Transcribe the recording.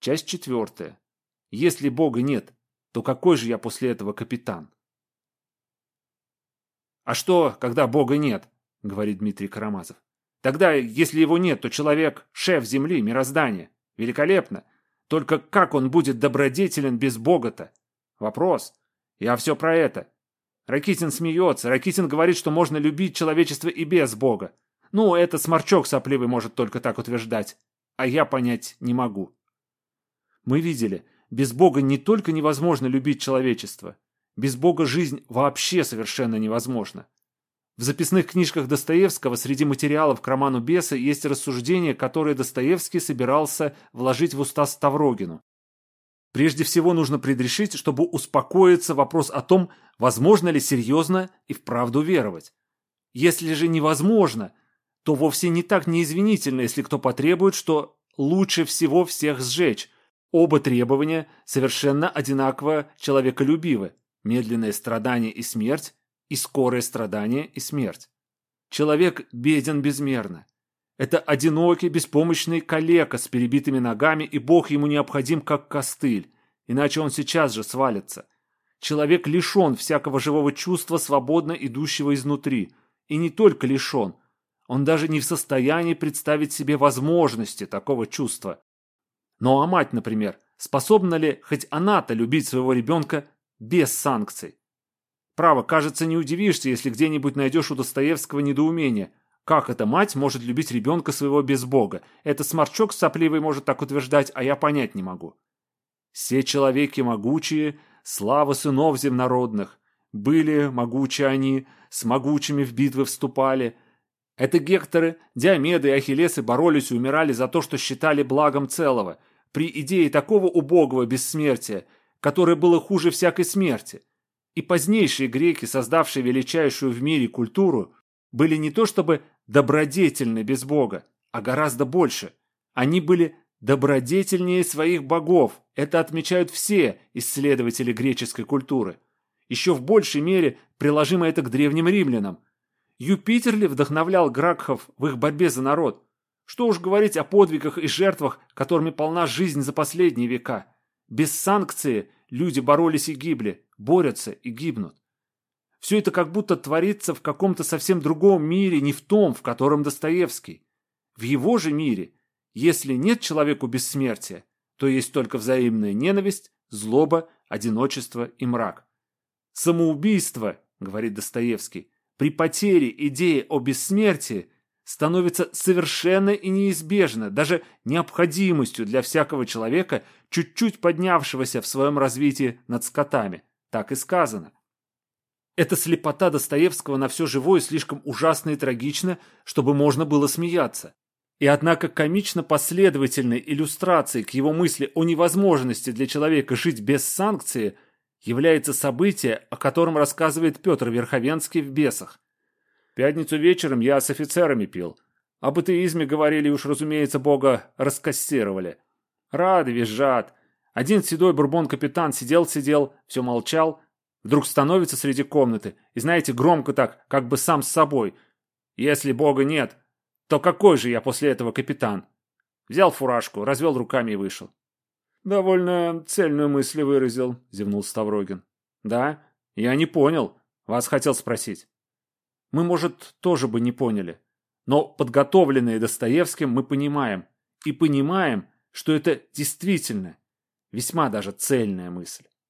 Часть четвертая. Если Бога нет, то какой же я после этого капитан? «А что, когда Бога нет?» — говорит Дмитрий Карамазов. «Тогда, если его нет, то человек — шеф Земли, мироздания. Великолепно. Только как он будет добродетелен без Бога-то? Вопрос. Я все про это. Ракитин смеется. Ракитин говорит, что можно любить человечество и без Бога. Ну, это сморчок сопливый может только так утверждать. А я понять не могу. Мы видели, без Бога не только невозможно любить человечество. Без Бога жизнь вообще совершенно невозможна. В записных книжках Достоевского среди материалов к роману «Бесы» есть рассуждения, которые Достоевский собирался вложить в уста Ставрогину. Прежде всего нужно предрешить, чтобы успокоиться вопрос о том, возможно ли серьезно и вправду веровать. Если же невозможно, то вовсе не так неизвинительно, если кто потребует, что лучше всего всех сжечь. Оба требования совершенно одинаково человеколюбивы. Медленное страдание и смерть, и скорое страдание и смерть. Человек беден безмерно. Это одинокий, беспомощный калека с перебитыми ногами, и Бог ему необходим как костыль, иначе он сейчас же свалится. Человек лишен всякого живого чувства, свободно идущего изнутри. И не только лишен, он даже не в состоянии представить себе возможности такого чувства. Ну а мать, например, способна ли хоть она-то любить своего ребенка без санкций? Право, кажется, не удивишься, если где-нибудь найдешь у Достоевского недоумение. Как эта мать может любить ребенка своего без Бога? Это сморчок сопливый может так утверждать, а я понять не могу. Все человеки могучие, слава сынов земнородных. Были могучи они, с могучими в битвы вступали. Это Гекторы, Диомеды и Ахиллесы боролись и умирали за то, что считали благом целого, при идее такого убогого бессмертия, которое было хуже всякой смерти. И позднейшие греки, создавшие величайшую в мире культуру, были не то чтобы добродетельны без Бога, а гораздо больше. Они были добродетельнее своих богов. Это отмечают все исследователи греческой культуры. Еще в большей мере приложимо это к древним римлянам. Юпитер ли вдохновлял Гракхов в их борьбе за народ? Что уж говорить о подвигах и жертвах, которыми полна жизнь за последние века. Без санкции люди боролись и гибли, борются и гибнут. Все это как будто творится в каком-то совсем другом мире, не в том, в котором Достоевский. В его же мире, если нет человеку бессмертия, то есть только взаимная ненависть, злоба, одиночество и мрак. Самоубийство, говорит Достоевский, при потере идеи о бессмертии становится совершенно и неизбежно, даже необходимостью для всякого человека, чуть-чуть поднявшегося в своем развитии над скотами. Так и сказано. Эта слепота Достоевского на все живое слишком ужасна и трагична, чтобы можно было смеяться. И однако комично последовательной иллюстрацией к его мысли о невозможности для человека жить без санкции является событие, о котором рассказывает Петр Верховенский в «Бесах». «Пятницу вечером я с офицерами пил. Об атеизме говорили уж, разумеется, Бога раскассировали. Рады, визжат. Один седой бурбон-капитан сидел-сидел, все молчал, Вдруг становится среди комнаты, и знаете, громко так, как бы сам с собой. Если Бога нет, то какой же я после этого капитан? Взял фуражку, развел руками и вышел. «Довольно цельную мысль выразил», — зевнул Ставрогин. «Да? Я не понял. Вас хотел спросить». «Мы, может, тоже бы не поняли. Но подготовленные Достоевским мы понимаем. И понимаем, что это действительно весьма даже цельная мысль».